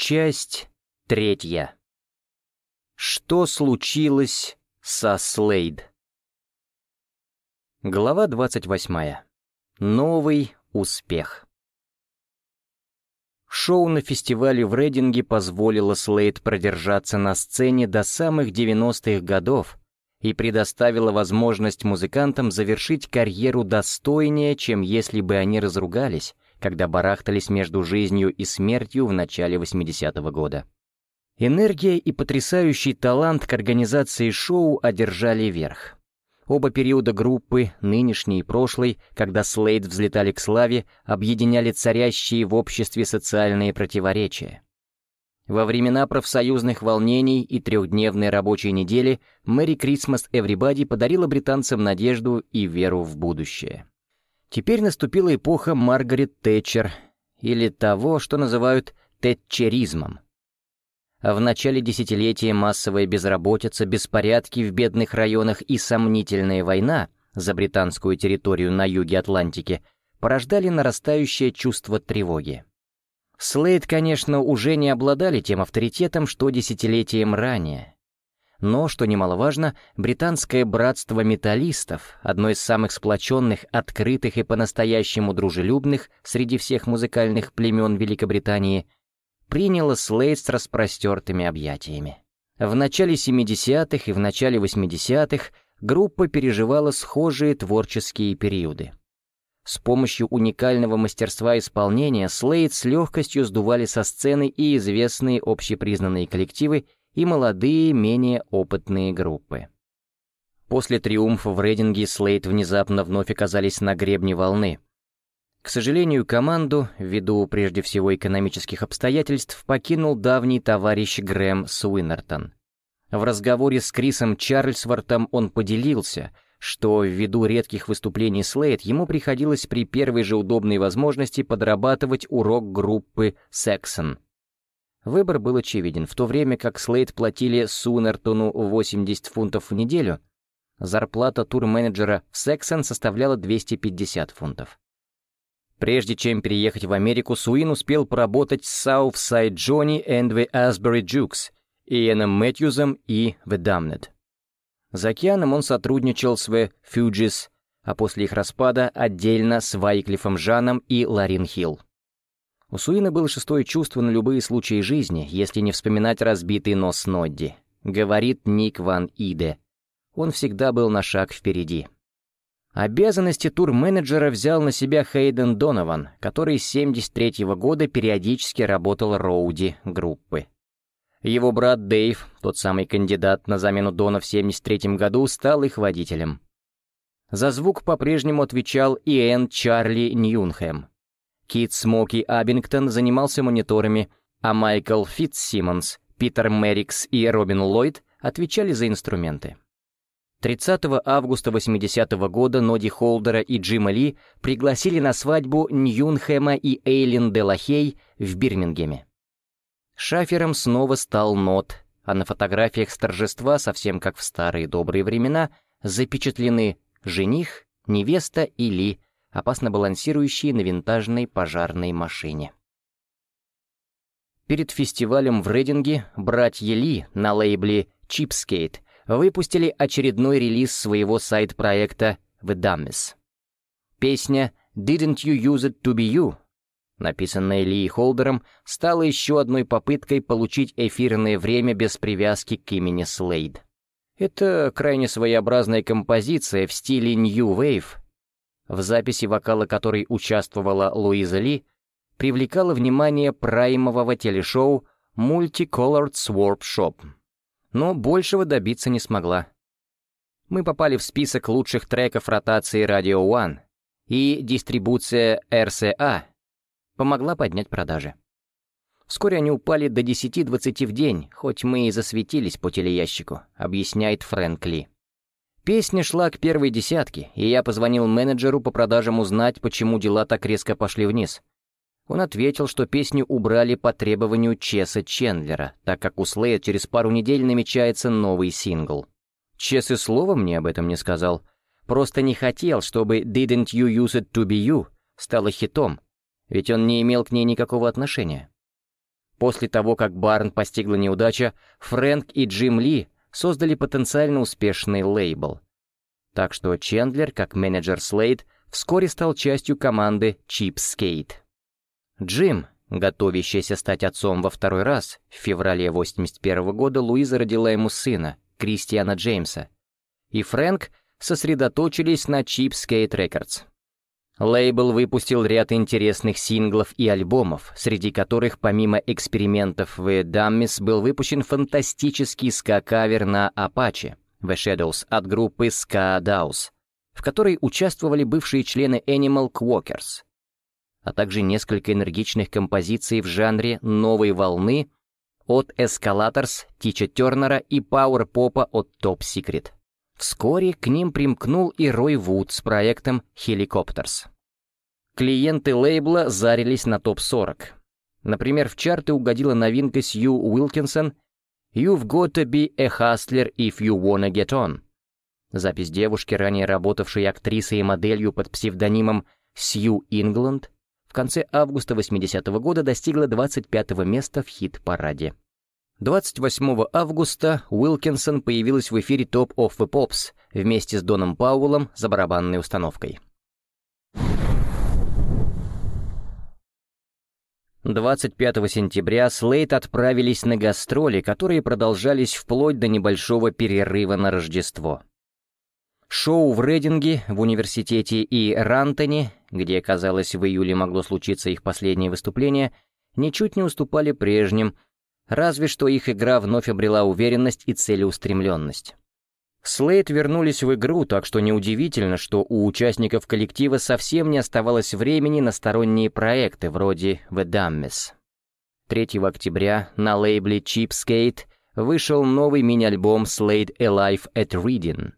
Часть третья. Что случилось со Слейд? Глава 28. Новый успех. Шоу на фестивале в Рейдинге позволило Слейд продержаться на сцене до самых 90-х годов и предоставило возможность музыкантам завершить карьеру достойнее, чем если бы они разругались когда барахтались между жизнью и смертью в начале 80-го года. Энергия и потрясающий талант к организации шоу одержали верх. Оба периода группы, нынешний и прошлый, когда Слейд взлетали к славе, объединяли царящие в обществе социальные противоречия. Во времена профсоюзных волнений и трехдневной рабочей недели Мэри Крисмас Эврибади подарила британцам надежду и веру в будущее. Теперь наступила эпоха Маргарет Тэтчер, или того, что называют тэтчеризмом. В начале десятилетия массовая безработица, беспорядки в бедных районах и сомнительная война за британскую территорию на юге Атлантики порождали нарастающее чувство тревоги. Слейд, конечно, уже не обладали тем авторитетом, что десятилетием ранее, но, что немаловажно, британское братство металлистов, одно из самых сплоченных, открытых и по-настоящему дружелюбных среди всех музыкальных племен Великобритании, приняло Слейд с распростертыми объятиями. В начале 70-х и в начале 80-х группа переживала схожие творческие периоды. С помощью уникального мастерства исполнения Слейд с легкостью сдували со сцены и известные общепризнанные коллективы и молодые, менее опытные группы. После триумфа в рейдинге Слейд внезапно вновь оказались на гребне волны. К сожалению, команду, ввиду прежде всего экономических обстоятельств, покинул давний товарищ Грэм Суинертон. В разговоре с Крисом Чарльзвортом он поделился, что ввиду редких выступлений Слейд ему приходилось при первой же удобной возможности подрабатывать урок группы «Сексон», Выбор был очевиден. В то время как Слейд платили Сунертону 80 фунтов в неделю, зарплата турменеджера в Сексон составляла 250 фунтов. Прежде чем переехать в Америку, Суин успел поработать с Southside Johnny and the Asbury Jukes, Иэном Мэтьюзом и The Damned. За океаном он сотрудничал с The Fugees, а после их распада отдельно с Вайклифом Жаном и Ларин Хилл. У Суина было шестое чувство на любые случаи жизни, если не вспоминать разбитый нос Нодди. Говорит Ник Ван Иде. Он всегда был на шаг впереди. Обязанности тур-менеджера взял на себя Хейден Донован, который с 73 -го года периодически работал роуди группы. Его брат Дэйв, тот самый кандидат на замену Дона в 73 году, стал их водителем. За звук по-прежнему отвечал Иэн Чарли Ньюнхэм, Кит Смоки Абингтон занимался мониторами, а Майкл Фитцсимонс, Питер Мерикс и Робин Ллойд отвечали за инструменты. 30 августа 80 -го года Ноди Холдера и Джима Ли пригласили на свадьбу Ньюнхэма и Эйлин Делахей в Бирмингеме. Шафером снова стал Нот, а на фотографиях с торжества, совсем как в старые добрые времена, запечатлены жених, невеста и Ли, опасно балансирующие на винтажной пожарной машине. Перед фестивалем в Рейдинге братья Ли на лейбле Cheapskate выпустили очередной релиз своего сайт-проекта The Dummies. Песня «Didn't You Use It To Be You», написанная Ли Холдером, стала еще одной попыткой получить эфирное время без привязки к имени Слейд. Это крайне своеобразная композиция в стиле New Wave, в записи вокала которой участвовала Луиза Ли, привлекала внимание праймового телешоу Multicolored Swarp Shop. Но большего добиться не смогла. Мы попали в список лучших треков ротации Radio One, и дистрибуция RCA помогла поднять продажи. Вскоре они упали до 10-20 в день, хоть мы и засветились по телеящику, объясняет Фрэнк Ли. Песня шла к первой десятке, и я позвонил менеджеру по продажам узнать, почему дела так резко пошли вниз. Он ответил, что песню убрали по требованию Чеса Чендлера, так как у Слея через пару недель намечается новый сингл. Чес и слова мне об этом не сказал. Просто не хотел, чтобы «Didn't you use it to be you» стало хитом, ведь он не имел к ней никакого отношения. После того, как Барн постигла неудача, Фрэнк и Джим Ли создали потенциально успешный лейбл. Так что Чендлер, как менеджер Слейд, вскоре стал частью команды Cheapskate. Джим, готовящийся стать отцом во второй раз, в феврале 81 года Луиза родила ему сына, Кристиана Джеймса, и Фрэнк сосредоточились на Cheapskate Records. Лейбл выпустил ряд интересных синглов и альбомов, среди которых помимо экспериментов в Dummies был выпущен фантастический ска-кавер на Apache The Shadows от группы Ska Daus, в которой участвовали бывшие члены Animal Quokers, а также несколько энергичных композиций в жанре новой волны от Escalators, Тича Тернера и пауэр-попа от Top Secret. Вскоре к ним примкнул и Рой Вуд с проектом Helicopters. Клиенты лейбла зарились на топ-40. Например, в чарты угодила новинка Сью Уилкинсон «You've got to be a hustler if you wanna get on». Запись девушки, ранее работавшей актрисой и моделью под псевдонимом Сью Ингланд, в конце августа 80 -го года достигла 25 места в хит-параде. 28 августа Уилкинсон появилась в эфире Top of the Pops вместе с Доном Пауэллом за барабанной установкой. 25 сентября Слейт отправились на гастроли, которые продолжались вплоть до небольшого перерыва на Рождество. Шоу в Рейдинге, в университете и Рантоне, где, казалось, в июле могло случиться их последнее выступление, ничуть не уступали прежним — Разве что их игра вновь обрела уверенность и целеустремленность. Слейд вернулись в игру, так что неудивительно, что у участников коллектива совсем не оставалось времени на сторонние проекты вроде The Dummies. 3 октября на лейбле Cheapskate вышел новый мини-альбом Slade Alive at Reading.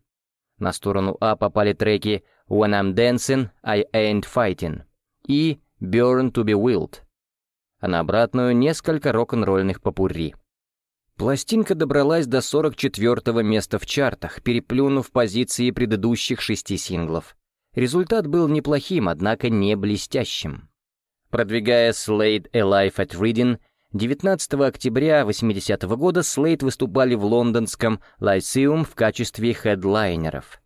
На сторону А попали треки When I'm Dancing, I Ain't Fighting и Burn to be Willed а на обратную несколько рок-н-ролльных попурри. Пластинка добралась до 44-го места в чартах, переплюнув позиции предыдущих шести синглов. Результат был неплохим, однако не блестящим. Продвигая Slade Alive at Reading, 19 октября 80 -го года Slade выступали в лондонском Lyceum в качестве хедлайнеров.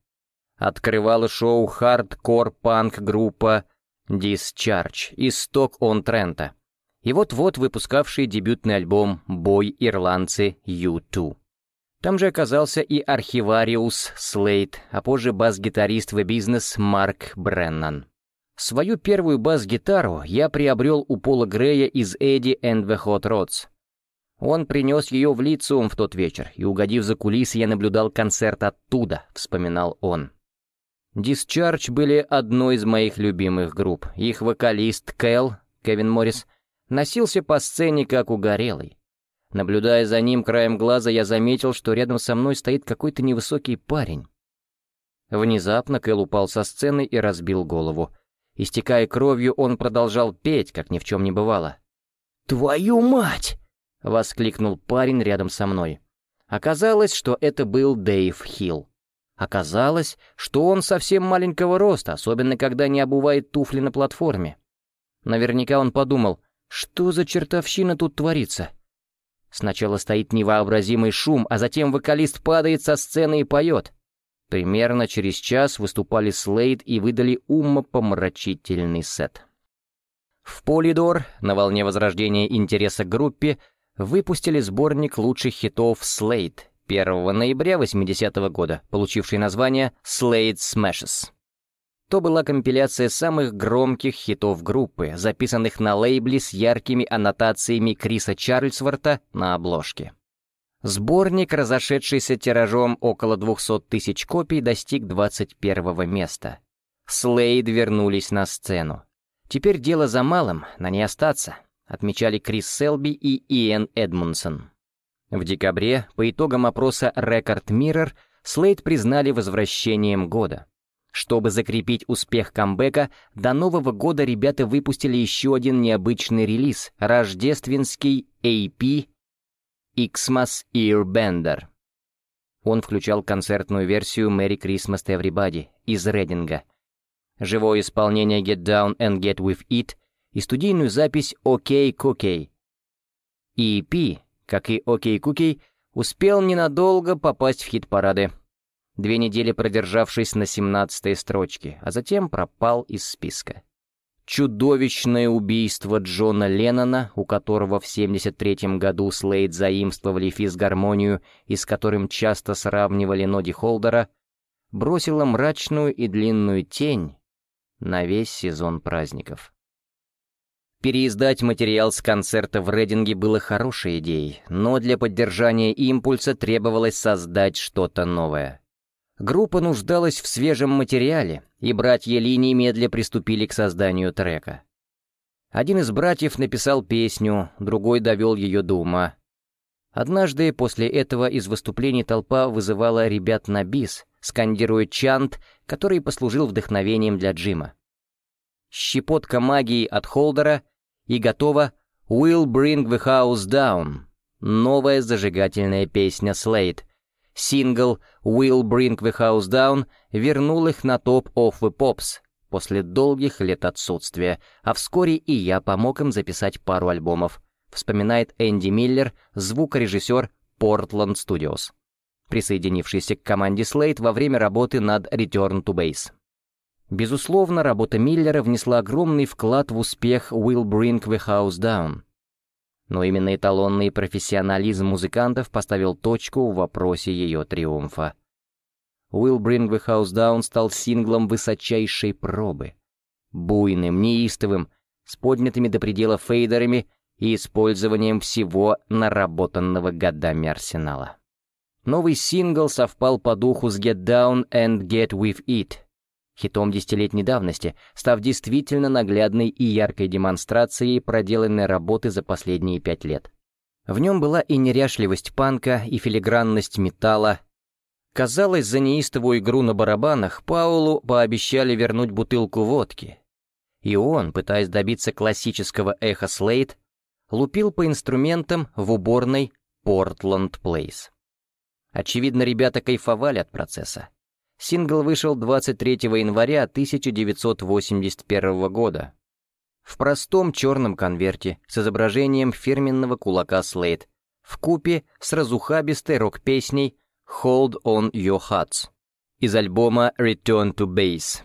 Открывала шоу хардкор-панк группа Discharge из Сток-он-Трента и вот-вот выпускавший дебютный альбом «Boy» ирландцы U2. Там же оказался и архивариус Слейд, а позже бас-гитарист The Business Марк Бреннан. Свою первую бас-гитару я приобрел у Пола Грея из Эдди and the Hot Rods. Он принес ее в лицом в тот вечер, и, угодив за кулисы, я наблюдал концерт оттуда, вспоминал он. Discharge были одной из моих любимых групп. Их вокалист Кэл, Кевин Моррис, носился по сцене как угорелый. Наблюдая за ним краем глаза, я заметил, что рядом со мной стоит какой-то невысокий парень. Внезапно Кэл упал со сцены и разбил голову. Истекая кровью, он продолжал петь, как ни в чем не бывало. «Твою мать!» — воскликнул парень рядом со мной. Оказалось, что это был Дэйв Хилл. Оказалось, что он совсем маленького роста, особенно когда не обувает туфли на платформе. Наверняка он подумал, что за чертовщина тут творится? Сначала стоит невообразимый шум, а затем вокалист падает со сцены и поет. Примерно через час выступали Слейд и выдали умопомрачительный сет. В Полидор, на волне возрождения интереса к группе, выпустили сборник лучших хитов Слейд 1 ноября 80 -го года, получивший название «Slade Smashes» то была компиляция самых громких хитов группы, записанных на лейбле с яркими аннотациями Криса Чарльзворта на обложке. Сборник, разошедшийся тиражом около 200 тысяч копий, достиг 21 места. Слейд вернулись на сцену. Теперь дело за малым, на ней остаться, отмечали Крис Селби и Иэн Эдмунсон. В декабре, по итогам опроса Record Mirror, Слейд признали возвращением года. Чтобы закрепить успех камбэка, до Нового года ребята выпустили еще один необычный релиз — рождественский AP Xmas Earbender. Он включал концертную версию «Merry Christmas to Everybody» из Рединга, живое исполнение «Get Down and Get With It» и студийную запись «OK Cookie». EP, как и «Окей Куки», успел ненадолго попасть в хит-парады, две недели продержавшись на 17-й строчке, а затем пропал из списка. Чудовищное убийство Джона Леннона, у которого в 73 году Слейд заимствовали физгармонию и с которым часто сравнивали Ноди Холдера, бросило мрачную и длинную тень на весь сезон праздников. Переиздать материал с концерта в Рейдинге было хорошей идеей, но для поддержания импульса требовалось создать что-то новое. Группа нуждалась в свежем материале, и братья Ли немедля приступили к созданию трека. Один из братьев написал песню, другой довел ее до ума. Однажды после этого из выступлений толпа вызывала ребят на бис, скандируя чант, который послужил вдохновением для Джима. Щепотка магии от Холдера — и готова «We'll Bring the House Down» — новая зажигательная песня Slade. Сингл «We'll Bring the House Down» вернул их на топ of the Pops после долгих лет отсутствия, а вскоре и я помог им записать пару альбомов, вспоминает Энди Миллер, звукорежиссер Portland Studios, присоединившийся к команде Slade во время работы над Return to Base. Безусловно, работа Миллера внесла огромный вклад в успех «Will Bring the House Down». Но именно эталонный профессионализм музыкантов поставил точку в вопросе ее триумфа. «Will Bring the House Down» стал синглом высочайшей пробы. Буйным, неистовым, с поднятыми до предела фейдерами и использованием всего наработанного годами арсенала. Новый сингл совпал по духу с «Get Down and Get With It», хитом десятилетней давности, став действительно наглядной и яркой демонстрацией проделанной работы за последние пять лет. В нем была и неряшливость панка, и филигранность металла. Казалось, за неистовую игру на барабанах Паулу пообещали вернуть бутылку водки. И он, пытаясь добиться классического эха Слейд, лупил по инструментам в уборной Портленд Плейс. Очевидно, ребята кайфовали от процесса. Сингл вышел 23 января 1981 года. В простом черном конверте с изображением фирменного кулака Slate, в купе с разухабистой рок-песней «Hold on your hearts» из альбома «Return to Base».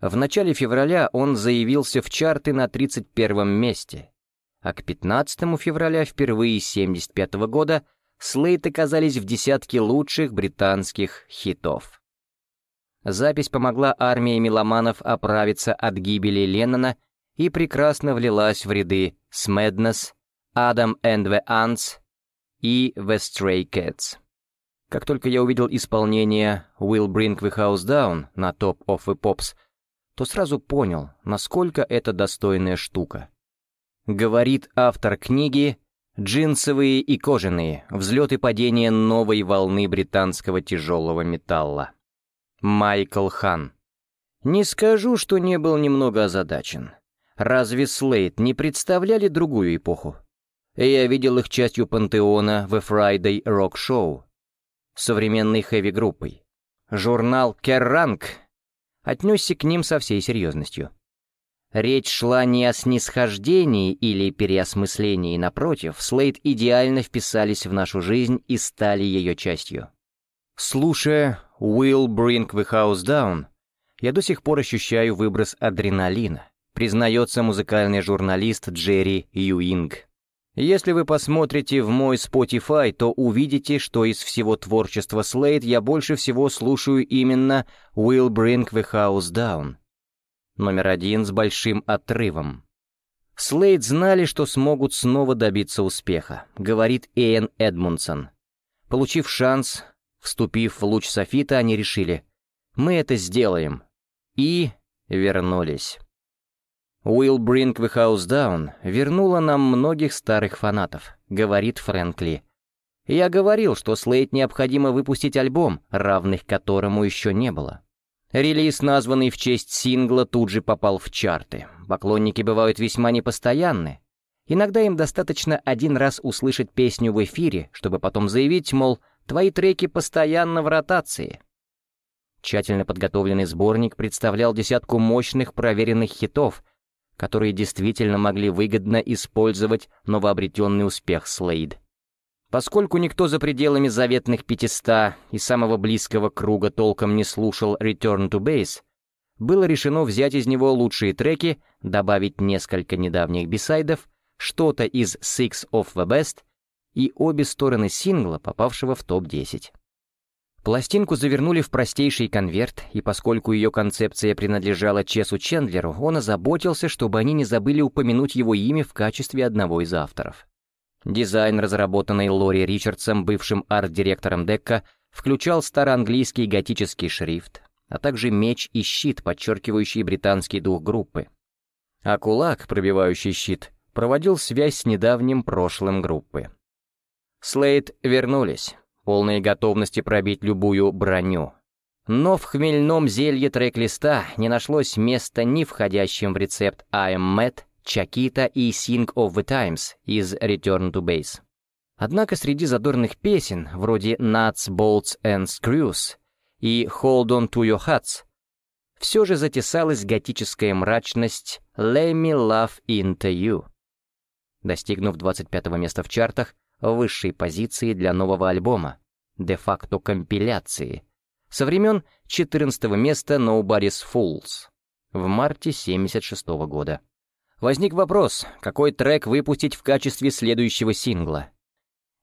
В начале февраля он заявился в чарты на 31 месте, а к 15 февраля впервые с 1975 года Слейт оказались в десятке лучших британских хитов. Запись помогла армии меломанов оправиться от гибели Леннона и прекрасно влилась в ряды Smedness, Adam and the Ants и The Stray Cats. Как только я увидел исполнение «Will Bring the House Down» на Top of the Pops, то сразу понял, насколько это достойная штука. Говорит автор книги «Джинсовые и кожаные. Взлет и падение новой волны британского тяжелого металла». Майкл Хан. Не скажу, что не был немного озадачен. Разве Слейд не представляли другую эпоху? Я видел их частью пантеона в Friday Rock Show, современной хэви-группой. Журнал «Керранг» отнесся к ним со всей серьезностью. Речь шла не о снисхождении или переосмыслении, напротив, Слейд идеально вписались в нашу жизнь и стали ее частью. Слушая «Will Bring the House Down», я до сих пор ощущаю выброс адреналина, признается музыкальный журналист Джерри Юинг. Если вы посмотрите в мой Spotify, то увидите, что из всего творчества Slade я больше всего слушаю именно «Will Bring the House Down». Номер один с большим отрывом. Слейд знали, что смогут снова добиться успеха, говорит Иэн Эдмунсон. Получив шанс, Вступив в луч софита, они решили «Мы это сделаем». И вернулись. «We'll bring the house down» вернула нам многих старых фанатов, говорит Фрэнкли. Я говорил, что Слейд необходимо выпустить альбом, равных которому еще не было. Релиз, названный в честь сингла, тут же попал в чарты. Поклонники бывают весьма непостоянны. Иногда им достаточно один раз услышать песню в эфире, чтобы потом заявить, мол, Твои треки постоянно в ротации. Тщательно подготовленный сборник представлял десятку мощных проверенных хитов, которые действительно могли выгодно использовать новообретенный успех Слейд. Поскольку никто за пределами заветных 500 и самого близкого круга толком не слушал Return to Base, было решено взять из него лучшие треки, добавить несколько недавних бисайдов, что-то из Six of the Best и обе стороны сингла, попавшего в топ-10. Пластинку завернули в простейший конверт, и поскольку ее концепция принадлежала Чесу Чендлеру, он озаботился, чтобы они не забыли упомянуть его имя в качестве одного из авторов. Дизайн, разработанный Лори Ричардсом, бывшим арт-директором Декка, включал староанглийский готический шрифт, а также меч и щит, подчеркивающий британский дух группы. А кулак, пробивающий щит, проводил связь с недавним прошлым группы. Слейд вернулись, полные готовности пробить любую броню. Но в хмельном зелье трек-листа не нашлось места ни входящим в рецепт I Matt, Чакита и Sing of the Times из Return to Base. Однако среди задорных песен, вроде Nuts, Bolts and Screws и Hold on to your Huts, все же затесалась готическая мрачность Let me love into you. Достигнув 25 места в чартах, высшей позиции для нового альбома, де-факто компиляции, со времен 14 места Nobody's Fools в марте 76 -го года. Возник вопрос, какой трек выпустить в качестве следующего сингла.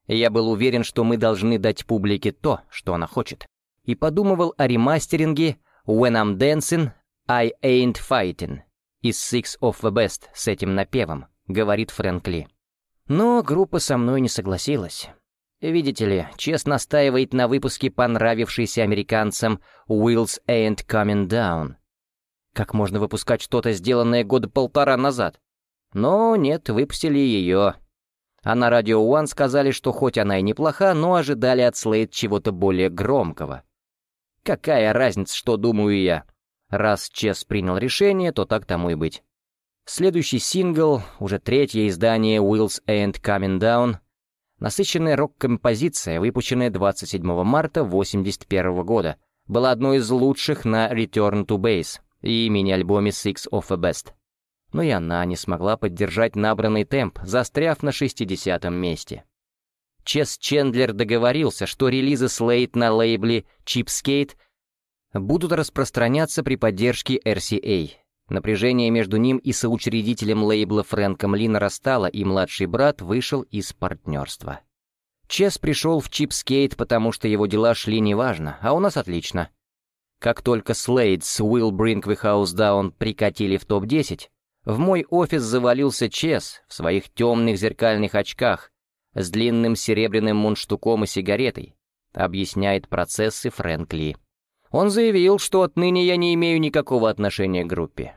Я был уверен, что мы должны дать публике то, что она хочет, и подумывал о ремастеринге «When I'm Dancing, I Ain't Fighting» из Six of the Best с этим напевом, говорит Фрэнк Ли. Но группа со мной не согласилась. Видите ли, Чес настаивает на выпуске понравившейся американцам «Wheels Ain't Coming Down», как можно выпускать что-то, сделанное года полтора назад? Но нет, выпустили ее. А на радио One сказали, что хоть она и неплоха, но ожидали от Слейд чего-то более громкого. Какая разница, что думаю я? Раз Чес принял решение, то так тому и быть. Следующий сингл, уже третье издание Wheels Ain't Coming Down, насыщенная рок-композиция, выпущенная 27 марта 1981 года, была одной из лучших на Return to Base и мини-альбоме Six of the Best. Но и она не смогла поддержать набранный темп, застряв на 60-м месте. Чес Чендлер договорился, что релизы Slade на лейбле Cheapskate будут распространяться при поддержке RCA. Напряжение между ним и соучредителем лейбла Фрэнком Ли нарастало, и младший брат вышел из партнерства. Чес пришел в Cheapskate, потому что его дела шли неважно, а у нас отлично. Как только Slade с We'll Bring the House Down прикатили в топ-10, в мой офис завалился Чес в своих темных зеркальных очках с длинным серебряным мундштуком и сигаретой, объясняет процессы Фрэнк Ли. Он заявил, что отныне я не имею никакого отношения к группе.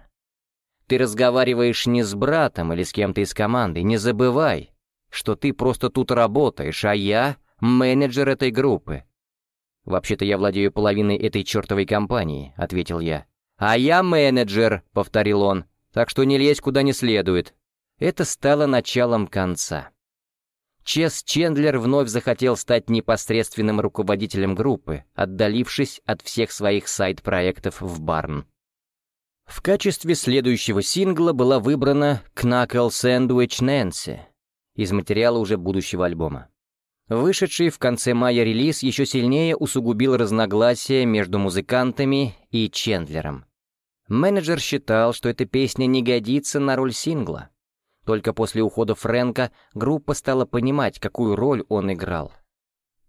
Ты разговариваешь не с братом или с кем-то из команды, не забывай, что ты просто тут работаешь, а я — менеджер этой группы. «Вообще-то я владею половиной этой чертовой компании», — ответил я. «А я менеджер», — повторил он, — «так что не лезь куда не следует». Это стало началом конца. Чес Чендлер вновь захотел стать непосредственным руководителем группы, отдалившись от всех своих сайт-проектов в Барн. В качестве следующего сингла была выбрана «Knuckle Sandwich Nancy» из материала уже будущего альбома. Вышедший в конце мая релиз еще сильнее усугубил разногласия между музыкантами и Чендлером. Менеджер считал, что эта песня не годится на роль сингла. Только после ухода Фрэнка группа стала понимать, какую роль он играл.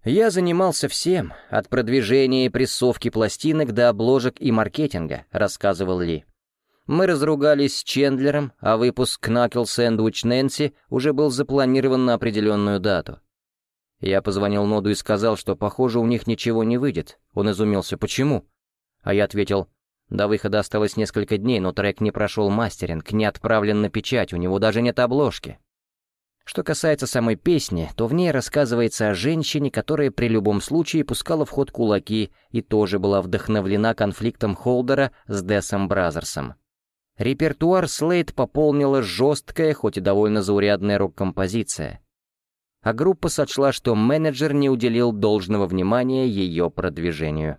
«Я занимался всем, от продвижения и прессовки пластинок до обложек и маркетинга», — рассказывал Ли. Мы разругались с Чендлером, а выпуск «Кнакел Сэндвич Нэнси» уже был запланирован на определенную дату. Я позвонил Ноду и сказал, что, похоже, у них ничего не выйдет. Он изумился, почему? А я ответил, до выхода осталось несколько дней, но трек не прошел мастеринг, не отправлен на печать, у него даже нет обложки. Что касается самой песни, то в ней рассказывается о женщине, которая при любом случае пускала в ход кулаки и тоже была вдохновлена конфликтом Холдера с Десом Бразерсом. Репертуар Слейд пополнила жесткая, хоть и довольно заурядная рок-композиция — а группа сочла, что менеджер не уделил должного внимания ее продвижению.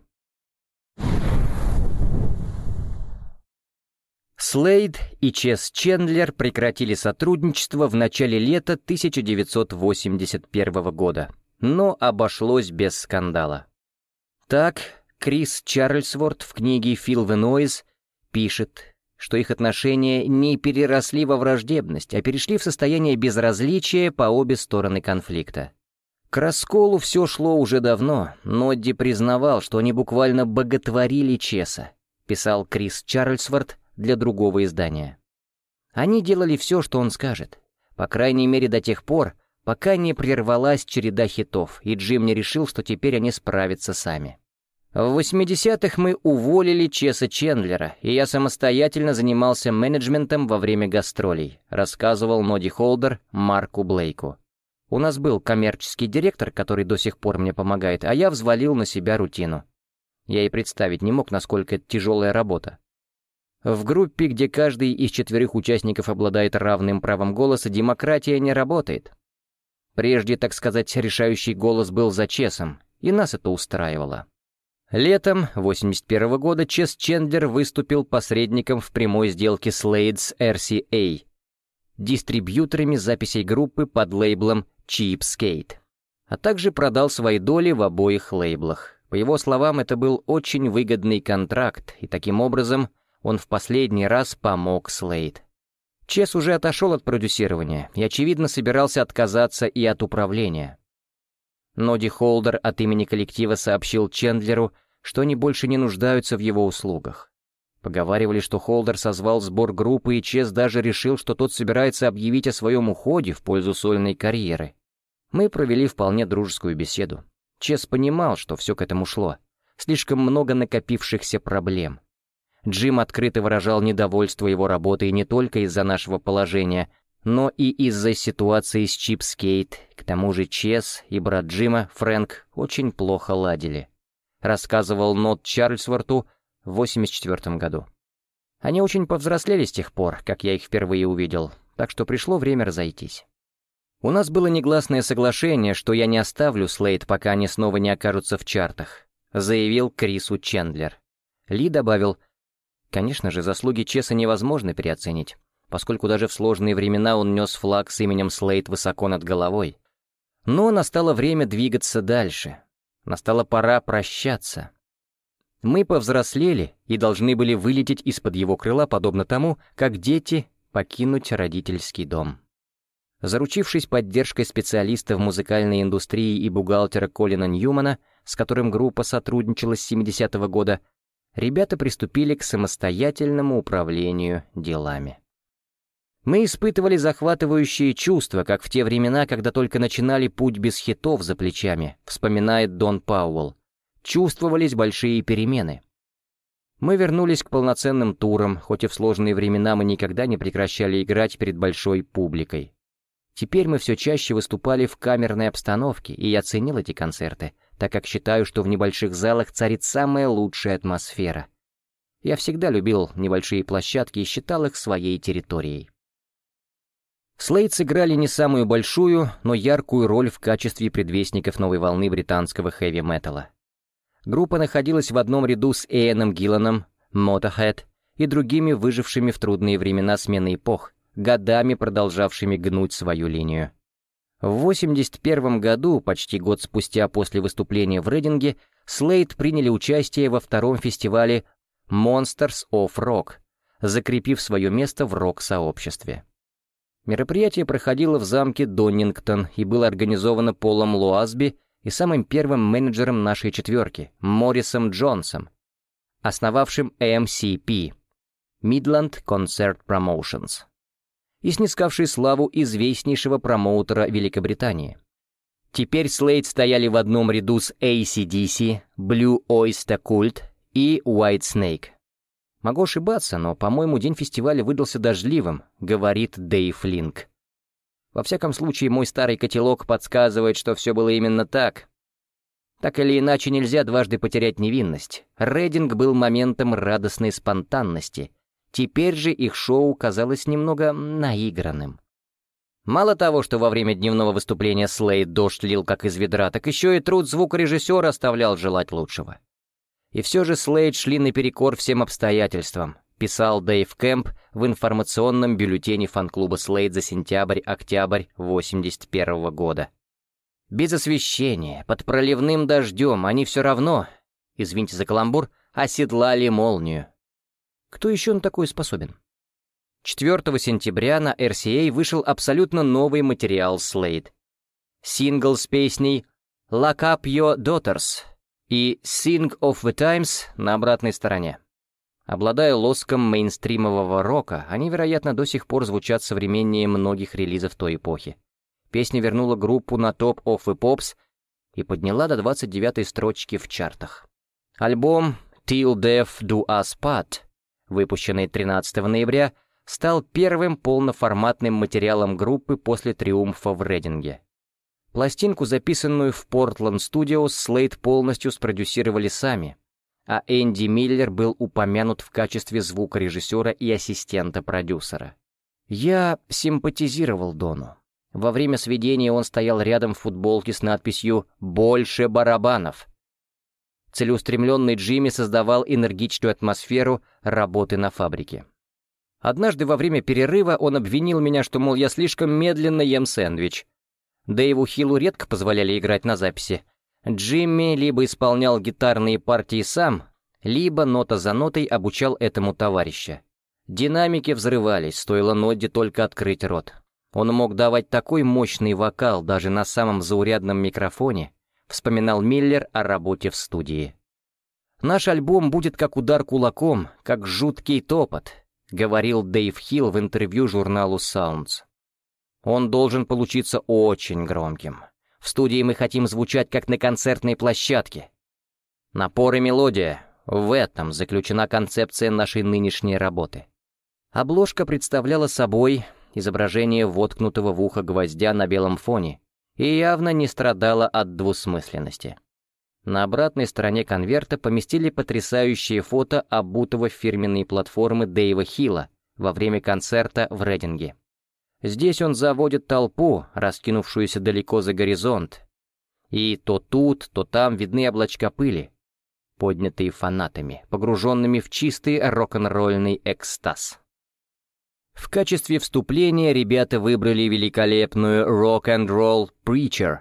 Слейд и Чес Чендлер прекратили сотрудничество в начале лета 1981 года, но обошлось без скандала. Так, Крис Чарльзворт в книге «Feel the Noise» пишет, что их отношения не переросли во враждебность, а перешли в состояние безразличия по обе стороны конфликта. К расколу все шло уже давно, Нодди признавал, что они буквально боготворили Чеса, писал Крис Чарльзворт для другого издания. Они делали все, что он скажет, по крайней мере до тех пор, пока не прервалась череда хитов, и Джим не решил, что теперь они справятся сами. В 80-х мы уволили Чеса Чендлера, и я самостоятельно занимался менеджментом во время гастролей, рассказывал Ноди Холдер Марку Блейку. У нас был коммерческий директор, который до сих пор мне помогает, а я взвалил на себя рутину. Я и представить не мог, насколько это тяжелая работа. В группе, где каждый из четверых участников обладает равным правом голоса, демократия не работает. Прежде, так сказать, решающий голос был за Чесом, и нас это устраивало. Летом 81 -го года Чес Чендлер выступил посредником в прямой сделке с Lades RCA, дистрибьюторами записей группы под лейблом Cheapskate, а также продал свои доли в обоих лейблах. По его словам, это был очень выгодный контракт, и таким образом он в последний раз помог Слейд. Чес уже отошел от продюсирования и, очевидно, собирался отказаться и от управления. Ноди Холдер от имени коллектива сообщил Чендлеру, что они больше не нуждаются в его услугах. Поговаривали, что Холдер созвал сбор группы, и Чес даже решил, что тот собирается объявить о своем уходе в пользу сольной карьеры. Мы провели вполне дружескую беседу. Чес понимал, что все к этому шло. Слишком много накопившихся проблем. Джим открыто выражал недовольство его работой не только из-за нашего положения, но и из-за ситуации с Чипскейт, к тому же Чес и брат Джима, Фрэнк, очень плохо ладили. Рассказывал Нот Чарльзворту в 84 году. Они очень повзрослели с тех пор, как я их впервые увидел, так что пришло время разойтись. У нас было негласное соглашение, что я не оставлю Слейд, пока они снова не окажутся в чартах, заявил Крису Чендлер. Ли добавил, конечно же, заслуги Чеса невозможно переоценить поскольку даже в сложные времена он нес флаг с именем Слейд высоко над головой. Но настало время двигаться дальше. Настала пора прощаться. Мы повзрослели и должны были вылететь из-под его крыла, подобно тому, как дети покинуть родительский дом. Заручившись поддержкой специалиста в музыкальной индустрии и бухгалтера Колина Ньюмана, с которым группа сотрудничала с 70-го года, ребята приступили к самостоятельному управлению делами. Мы испытывали захватывающие чувства, как в те времена, когда только начинали путь без хитов за плечами, вспоминает Дон Пауэлл. Чувствовались большие перемены. Мы вернулись к полноценным турам, хоть и в сложные времена мы никогда не прекращали играть перед большой публикой. Теперь мы все чаще выступали в камерной обстановке, и я ценил эти концерты, так как считаю, что в небольших залах царит самая лучшая атмосфера. Я всегда любил небольшие площадки и считал их своей территорией. Слейд сыграли не самую большую, но яркую роль в качестве предвестников новой волны британского хэви-металла. Группа находилась в одном ряду с Эйеном Гилланом, Motorhead и другими выжившими в трудные времена смены эпох, годами продолжавшими гнуть свою линию. В 1981 году, почти год спустя после выступления в Рейдинге, Слейд приняли участие во втором фестивале Monsters of Rock, закрепив свое место в рок-сообществе. Мероприятие проходило в замке Доннингтон и было организовано Полом Луазби и самым первым менеджером нашей четверки, Моррисом Джонсом, основавшим MCP — Midland Concert Promotions, и снискавший славу известнейшего промоутера Великобритании. Теперь Слейд стояли в одном ряду с ACDC, Blue Oyster Cult и White Snake. Могу ошибаться, но, по-моему, день фестиваля выдался дождливым, говорит Дэйв Линк. Во всяком случае, мой старый котелок подсказывает, что все было именно так. Так или иначе, нельзя дважды потерять невинность. Рейдинг был моментом радостной спонтанности. Теперь же их шоу казалось немного наигранным. Мало того, что во время дневного выступления Слейд дождь лил как из ведра, так еще и труд звукорежиссера оставлял желать лучшего. И все же Слейд шли наперекор всем обстоятельствам, писал Дэйв Кэмп в информационном бюллетене фан-клуба Слейд за сентябрь-октябрь 81 года. Без освещения, под проливным дождем, они все равно, извините за каламбур, оседлали молнию. Кто еще на такое способен? 4 сентября на RCA вышел абсолютно новый материал Slade. Сингл с песней «Lock Up Your Daughters» и «Sing of the Times» на обратной стороне. Обладая лоском мейнстримового рока, они, вероятно, до сих пор звучат современнее многих релизов той эпохи. Песня вернула группу на топ of the Pops и подняла до 29-й строчки в чартах. Альбом «Till Death Do Us Part», выпущенный 13 ноября, стал первым полноформатным материалом группы после триумфа в Рейдинге. Пластинку, записанную в Portland Studios, Слейд полностью спродюсировали сами, а Энди Миллер был упомянут в качестве звукорежиссера и ассистента продюсера. Я симпатизировал Дону. Во время сведения он стоял рядом в футболке с надписью «Больше барабанов». Целеустремленный Джимми создавал энергичную атмосферу работы на фабрике. Однажды во время перерыва он обвинил меня, что, мол, я слишком медленно ем сэндвич. Дэйву Хиллу редко позволяли играть на записи. Джимми либо исполнял гитарные партии сам, либо нота за нотой обучал этому товарища. Динамики взрывались, стоило Нодди только открыть рот. Он мог давать такой мощный вокал даже на самом заурядном микрофоне, вспоминал Миллер о работе в студии. «Наш альбом будет как удар кулаком, как жуткий топот, — говорил Дэйв Хилл в интервью журналу Sounds. «Он должен получиться очень громким. В студии мы хотим звучать как на концертной площадке. Напор и мелодия — в этом заключена концепция нашей нынешней работы». Обложка представляла собой изображение воткнутого в ухо гвоздя на белом фоне и явно не страдала от двусмысленности. На обратной стороне конверта поместили потрясающее фото обутого фирменной платформы Дэйва Хилла во время концерта в Рейдинге. Здесь он заводит толпу, раскинувшуюся далеко за горизонт. И то тут, то там видны облачка пыли, поднятые фанатами, погруженными в чистый рок-н-ролльный экстаз. В качестве вступления ребята выбрали великолепную «Rock-and-Roll Preacher»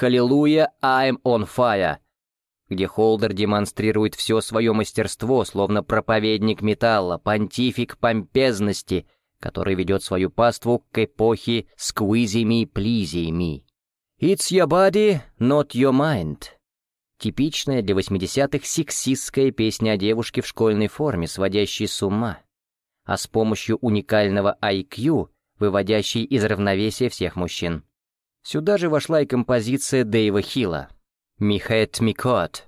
«Hallelujah, I'm on fire», где Холдер демонстрирует все свое мастерство, словно проповедник металла, понтифик помпезности, который ведет свою паству к эпохе «Squeezy me, pleasy me». «It's your body, not your mind». Типичная для 80-х сексистская песня о девушке в школьной форме, сводящей с ума, а с помощью уникального IQ, выводящей из равновесия всех мужчин. Сюда же вошла и композиция Дэйва Хилла Михет Микот.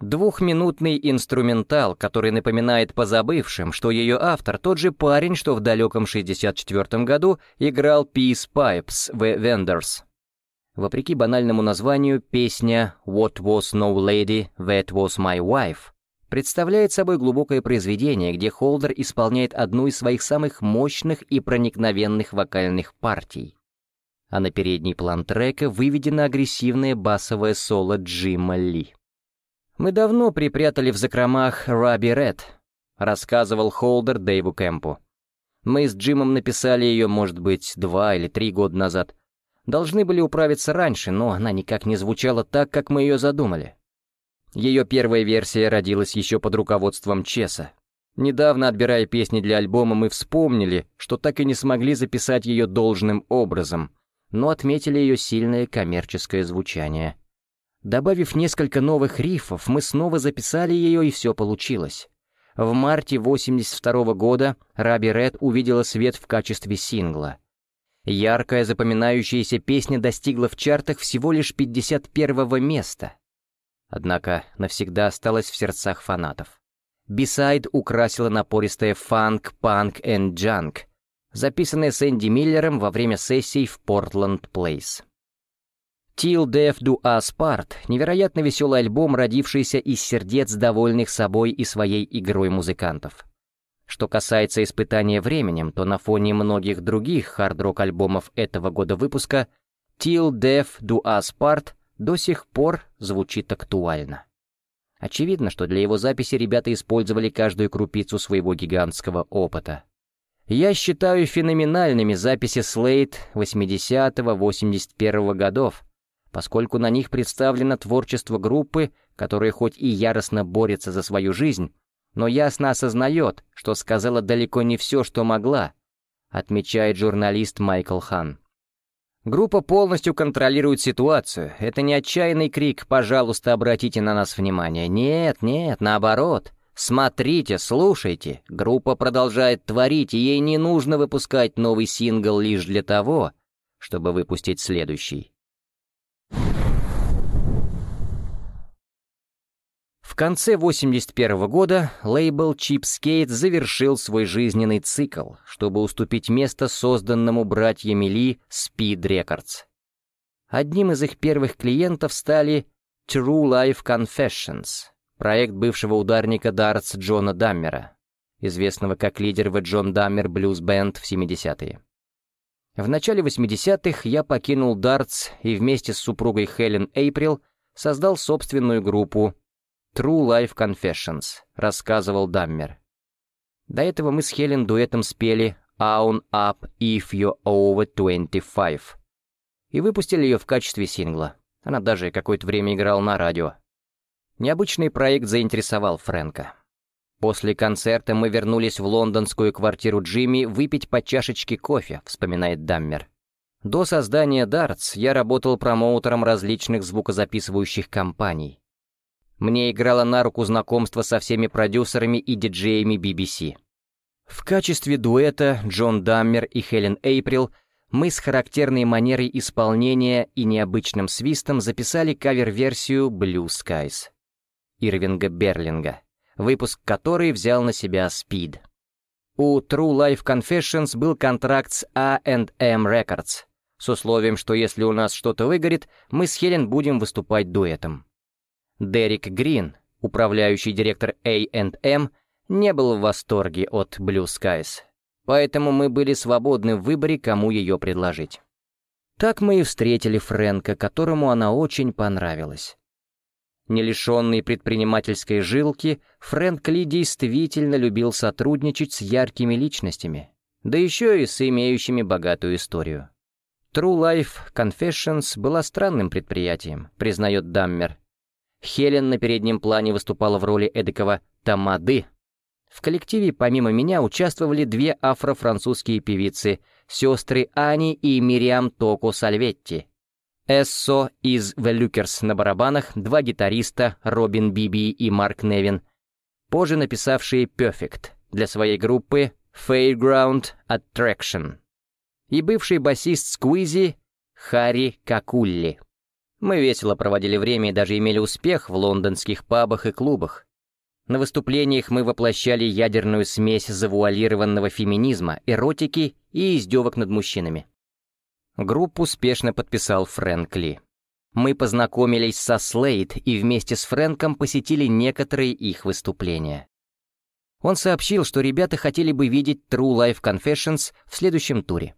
Двухминутный инструментал, который напоминает позабывшим, что ее автор тот же парень, что в далеком 64 году играл Peace Pipes в Vendors. Вопреки банальному названию, песня «What was no lady, that was my wife» представляет собой глубокое произведение, где Холдер исполняет одну из своих самых мощных и проникновенных вокальных партий а на передний план трека выведено агрессивное басовое соло Джима Ли. «Мы давно припрятали в закромах Раби Ред», — рассказывал Холдер Дэйву Кэмпу. «Мы с Джимом написали ее, может быть, два или три года назад. Должны были управиться раньше, но она никак не звучала так, как мы ее задумали. Ее первая версия родилась еще под руководством Чеса. Недавно, отбирая песни для альбома, мы вспомнили, что так и не смогли записать ее должным образом — но отметили ее сильное коммерческое звучание. Добавив несколько новых рифов, мы снова записали ее, и все получилось. В марте 82 -го года Раби Ред увидела свет в качестве сингла. Яркая запоминающаяся песня достигла в чартах всего лишь 51-го места. Однако навсегда осталась в сердцах фанатов. B-side украсила напористая Funk, Punk and Junk, записанное с Энди Миллером во время сессий в Портленд Плейс. «Till Death Do Us Part» — невероятно веселый альбом, родившийся из сердец довольных собой и своей игрой музыкантов. Что касается испытания временем, то на фоне многих других хард-рок альбомов этого года выпуска «Till Death Do Us Part» до сих пор звучит актуально. Очевидно, что для его записи ребята использовали каждую крупицу своего гигантского опыта. Я считаю феноменальными записи Слейд 80-81 годов, поскольку на них представлено творчество группы, которая хоть и яростно борется за свою жизнь, но ясно осознает, что сказала далеко не все, что могла, отмечает журналист Майкл Хан. Группа полностью контролирует ситуацию. Это не отчаянный крик «пожалуйста, обратите на нас внимание». Нет, нет, наоборот. Смотрите, слушайте. Группа продолжает творить, и ей не нужно выпускать новый сингл лишь для того, чтобы выпустить следующий. В конце 81 года лейбл Cheapskate завершил свой жизненный цикл, чтобы уступить место созданному братьями Ли Speed Records. Одним из их первых клиентов стали True Life Confessions, проект бывшего ударника дартс Джона Даммера, известного как лидер в Джон Даммер Блюз Бенд в 70-е. В начале 80-х я покинул дартс и вместе с супругой Хелен Эйприл создал собственную группу True Life Confessions», — рассказывал Даммер. До этого мы с Хелен дуэтом спели «Own Up If You're Over 25» и выпустили ее в качестве сингла. Она даже какое-то время играла на радио. Необычный проект заинтересовал Фрэнка. После концерта мы вернулись в лондонскую квартиру Джимми выпить по чашечке кофе, вспоминает Даммер. До создания Darts я работал промоутером различных звукозаписывающих компаний. Мне играло на руку знакомство со всеми продюсерами и диджеями BBC. В качестве дуэта Джон Даммер и Хелен Эйприл мы с характерной манерой исполнения и необычным свистом записали кавер-версию «Blue Skies» Ирвинга Берлинга, выпуск которой взял на себя Speed. У True Life Confessions был контракт с A&M Records с условием, что если у нас что-то выгорит, мы с Хелен будем выступать дуэтом. Дерек Грин, управляющий директор A&M, не был в восторге от Blue Skies, поэтому мы были свободны в выборе, кому ее предложить. Так мы и встретили Фрэнка, которому она очень понравилась. Не лишенный предпринимательской жилки, Фрэнк Ли действительно любил сотрудничать с яркими личностями, да еще и с имеющими богатую историю. True Life Confessions была странным предприятием, признает Даммер, Хелен на переднем плане выступала в роли эдакого «тамады». В коллективе помимо меня участвовали две афро-французские певицы, сестры Ани и Мириам Токо Сальветти. Эссо из Lookers на барабанах, два гитариста, Робин Биби и Марк Невин, позже написавшие Perfect для своей группы Fairground Attraction, и бывший басист Сквизи Харри Какулли. Мы весело проводили время и даже имели успех в лондонских пабах и клубах. На выступлениях мы воплощали ядерную смесь завуалированного феминизма, эротики и издевок над мужчинами. Группу успешно подписал Фрэнк Ли. Мы познакомились со Слейд и вместе с Фрэнком посетили некоторые их выступления. Он сообщил, что ребята хотели бы видеть True Life Confessions в следующем туре.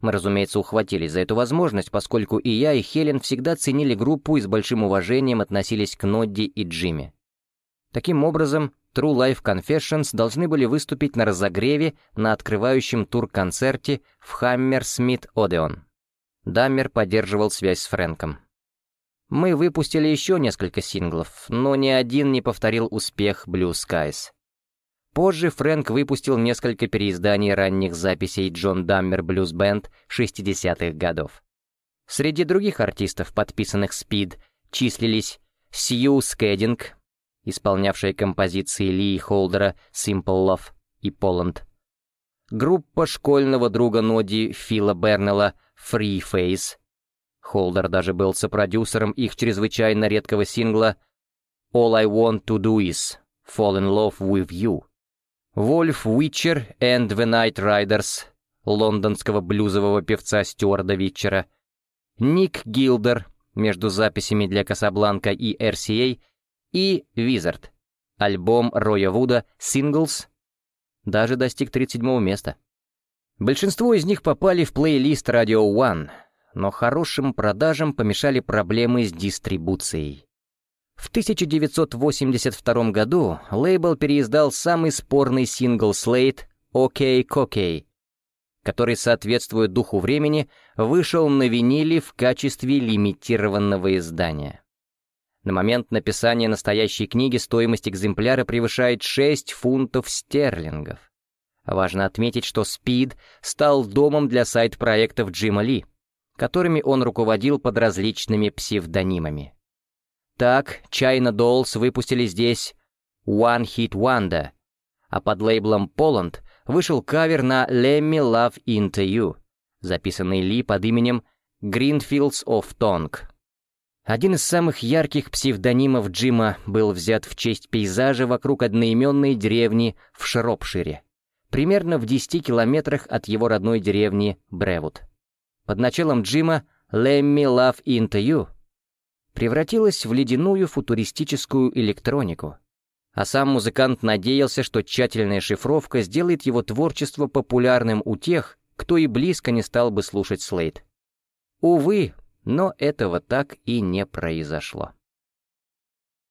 Мы, разумеется, ухватились за эту возможность, поскольку и я, и Хелен всегда ценили группу и с большим уважением относились к Нодди и Джимми. Таким образом, True Life Confessions должны были выступить на разогреве на открывающем тур-концерте в Hammersmith Odeon. Даммер поддерживал связь с Фрэнком. Мы выпустили еще несколько синглов, но ни один не повторил успех Blue Skies. Позже Фрэнк выпустил несколько переизданий ранних записей Джон Даммер Блюз Бенд 60-х годов. Среди других артистов, подписанных Speed, числились Сью Скэддинг, исполнявшая композиции Ли Холдера «Simple Love» и «Poland», группа школьного друга Ноди Фила Бернелла «Free Face», Холдер даже был сопродюсером их чрезвычайно редкого сингла «All I Want to Do Is Fall in Love With You», Вольф Уитчер and the Night Riders, лондонского блюзового певца Стюарда Витчера, Ник Гилдер, между записями для Касабланка и RCA, и Wizard, альбом Роя Вуда «Singles», даже достиг 37 места. Большинство из них попали в плейлист Radio One, но хорошим продажам помешали проблемы с дистрибуцией. В 1982 году лейбл переиздал самый спорный сингл Slate «Окей, Кокей», который соответствует духу времени, вышел на виниле в качестве лимитированного издания. На момент написания настоящей книги стоимость экземпляра превышает 6 фунтов стерлингов. Важно отметить, что Speed стал домом для сайт-проектов Джима Ли, которыми он руководил под различными псевдонимами. Так, China Dolls выпустили здесь One Hit Wonder, а под лейблом Poland вышел кавер на Let Me Love Into You, записанный Ли под именем Greenfields of Tongue. Один из самых ярких псевдонимов Джима был взят в честь пейзажа вокруг одноименной деревни в Шропшире, примерно в 10 километрах от его родной деревни Бревуд. Под началом Джима «Let me love into you» превратилась в ледяную футуристическую электронику, а сам музыкант надеялся, что тщательная шифровка сделает его творчество популярным у тех, кто и близко не стал бы слушать Слейд. Увы, но этого так и не произошло.